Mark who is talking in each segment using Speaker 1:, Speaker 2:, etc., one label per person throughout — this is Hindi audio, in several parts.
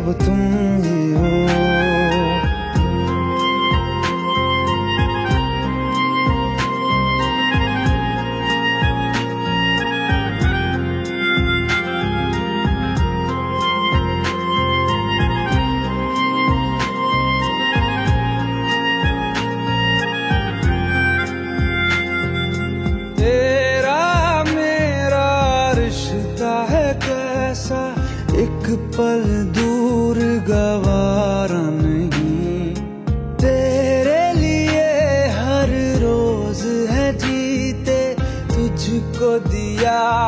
Speaker 1: अब तुम ही। हो पल दूर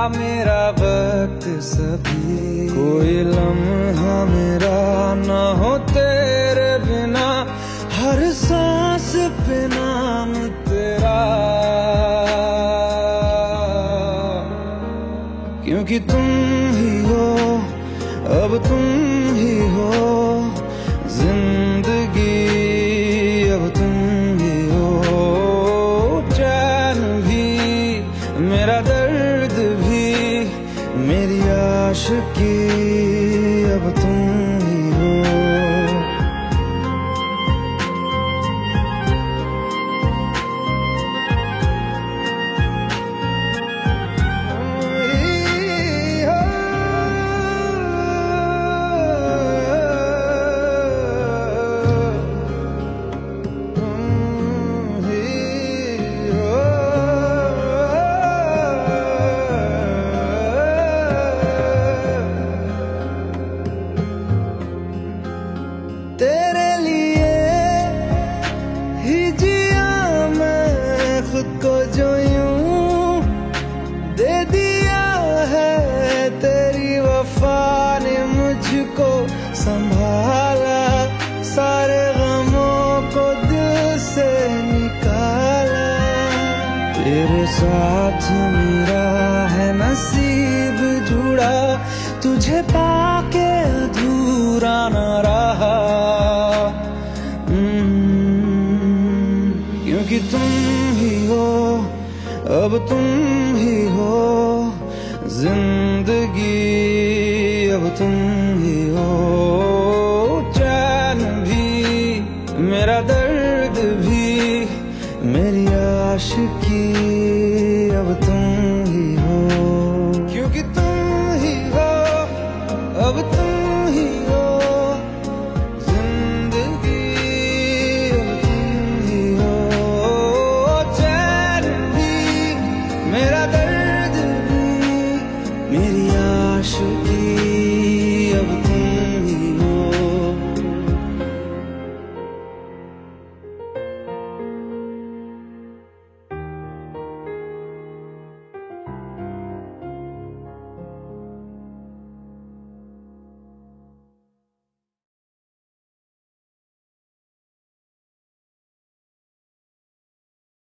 Speaker 1: मेरा वक्त सभी। कोई लम्हा मेरा न हो तेरे बिना, हर सांस पे नाम तेरा। क्योंकि तुम ही हो, अब तुम ही हो, ज़िंदगी अब तुम ही हो। चैन भी मेरी आशिकी मुझको संभाला सारे गमों को दिल से निकाला। तेरे साथ मेरा है नसीब जुड़ा तुझे पाके अधूरा न रहा। हम्म, क्योंकि तुम ही हो अब तुम ही हो ज़िंदगी अब तुम मेरा दर्द भी मेरी आशिकी, अब तुम ही हो। क्योंकि तुम ही हो, अब तुम ही हो। ज़िंदगी, अब तुम ही हो। चैन भी मेरा दर्द भी मेरी आशिकी